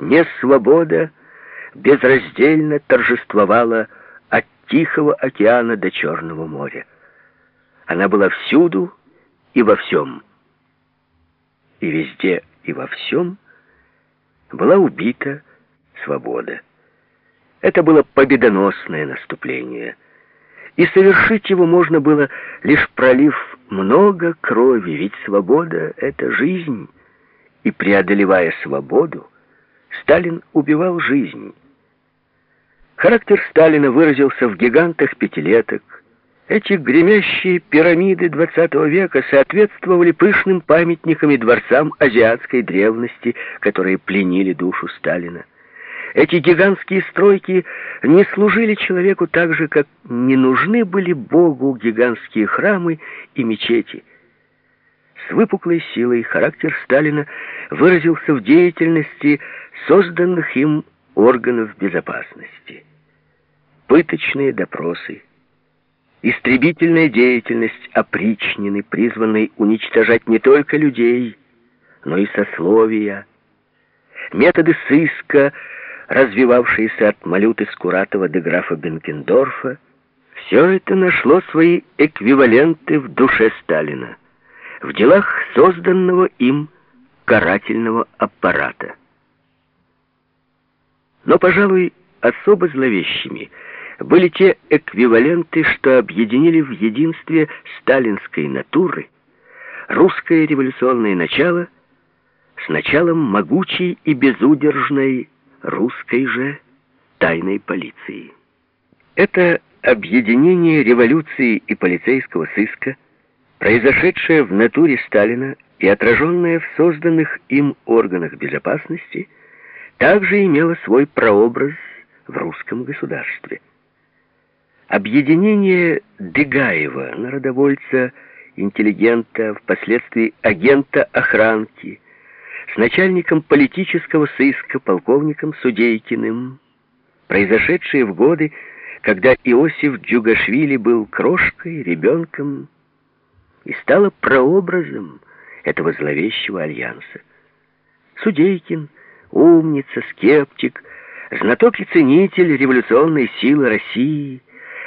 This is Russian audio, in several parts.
не свобода безраздельно торжествовала от Тихого океана до Черного моря. Она была всюду и во всем. И везде и во всем была убита свобода. Это было победоносное наступление. И совершить его можно было, лишь пролив много крови, ведь свобода — это жизнь. И преодолевая свободу, Сталин убивал жизнь. Характер Сталина выразился в гигантах пятилеток. Эти гремящие пирамиды XX века соответствовали пышным памятникам и дворцам азиатской древности, которые пленили душу Сталина. Эти гигантские стройки не служили человеку так же, как не нужны были Богу гигантские храмы и мечети. С выпуклой силой характер Сталина выразился в деятельности созданных им органов безопасности. Пыточные допросы, истребительная деятельность опричнины, призванной уничтожать не только людей, но и сословия, методы сыска, развивавшиеся от Малюты Скуратова до графа Бенкендорфа, все это нашло свои эквиваленты в душе Сталина, в делах созданного им карательного аппарата. Но, пожалуй, особо зловещими были те эквиваленты, что объединили в единстве сталинской натуры русское революционное начало с началом могучей и безудержной русской же тайной полиции. Это объединение революции и полицейского сыска, произошедшее в натуре Сталина и отраженное в созданных им органах безопасности, также имело свой прообраз в русском государстве. Объединение Дегаева, народовольца, интеллигента, впоследствии агента охранки, с начальником политического сыска, полковником Судейкиным, произошедшие в годы, когда Иосиф Джугашвили был крошкой, ребенком, и стало прообразом этого зловещего альянса. Судейкин, умница, скептик, знаток и ценитель революционной силы России,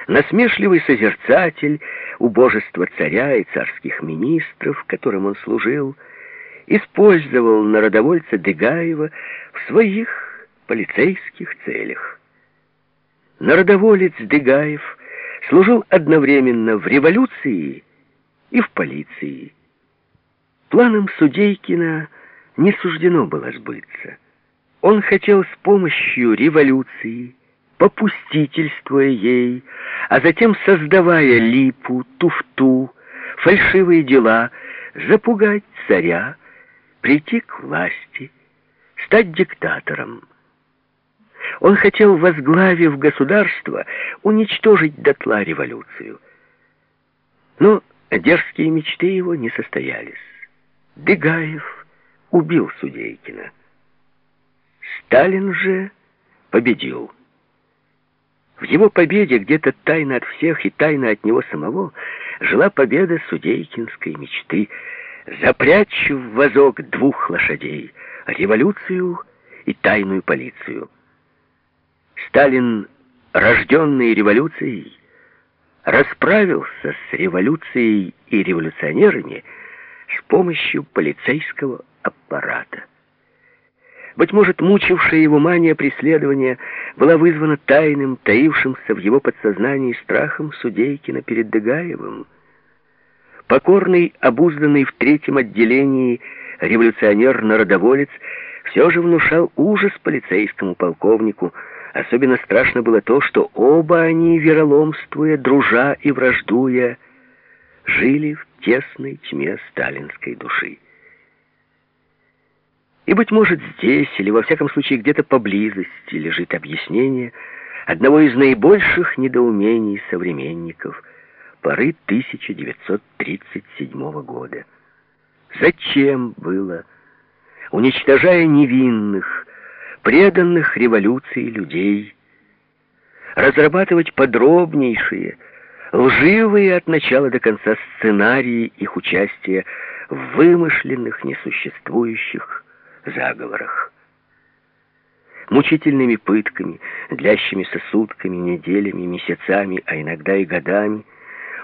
насмешливый созерцатель убожества царя и царских министров, которым он служил, использовал народовольца Дегаева в своих полицейских целях. Народоволец Дегаев служил одновременно в революции и в полиции. Планам Судейкина не суждено было сбыться. Он хотел с помощью революции, попустительствуя ей, а затем создавая липу, туфту, фальшивые дела, запугать царя, прийти к власти, стать диктатором. Он хотел, возглавив государство, уничтожить дотла революцию. Но дерзкие мечты его не состоялись. Дегаев убил Судейкина. Сталин же победил. В его победе где-то тайно от всех и тайно от него самого жила победа судейкинской мечты — запрячь в вазок двух лошадей — революцию и тайную полицию. Сталин, рожденный революцией, расправился с революцией и революционерами с помощью полицейского аппарата. Быть может, мучившая его мания преследования была вызвана тайным, таившимся в его подсознании страхом Судейкина перед Дегаевым — Покорный, обузданный в третьем отделении революционер-народоволец все же внушал ужас полицейскому полковнику. Особенно страшно было то, что оба они, вероломствуя, дружа и враждуя, жили в тесной тьме сталинской души. И, быть может, здесь, или во всяком случае где-то поблизости, лежит объяснение одного из наибольших недоумений современников — поры 1937 года. Зачем было, уничтожая невинных, преданных революции людей, разрабатывать подробнейшие, лживые от начала до конца сценарии их участия в вымышленных, несуществующих заговорах? мучительными пытками, длящимися сутками, неделями, месяцами, а иногда и годами,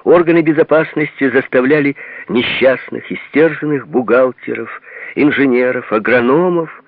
органы безопасности заставляли несчастных, истерженных бухгалтеров, инженеров, агрономов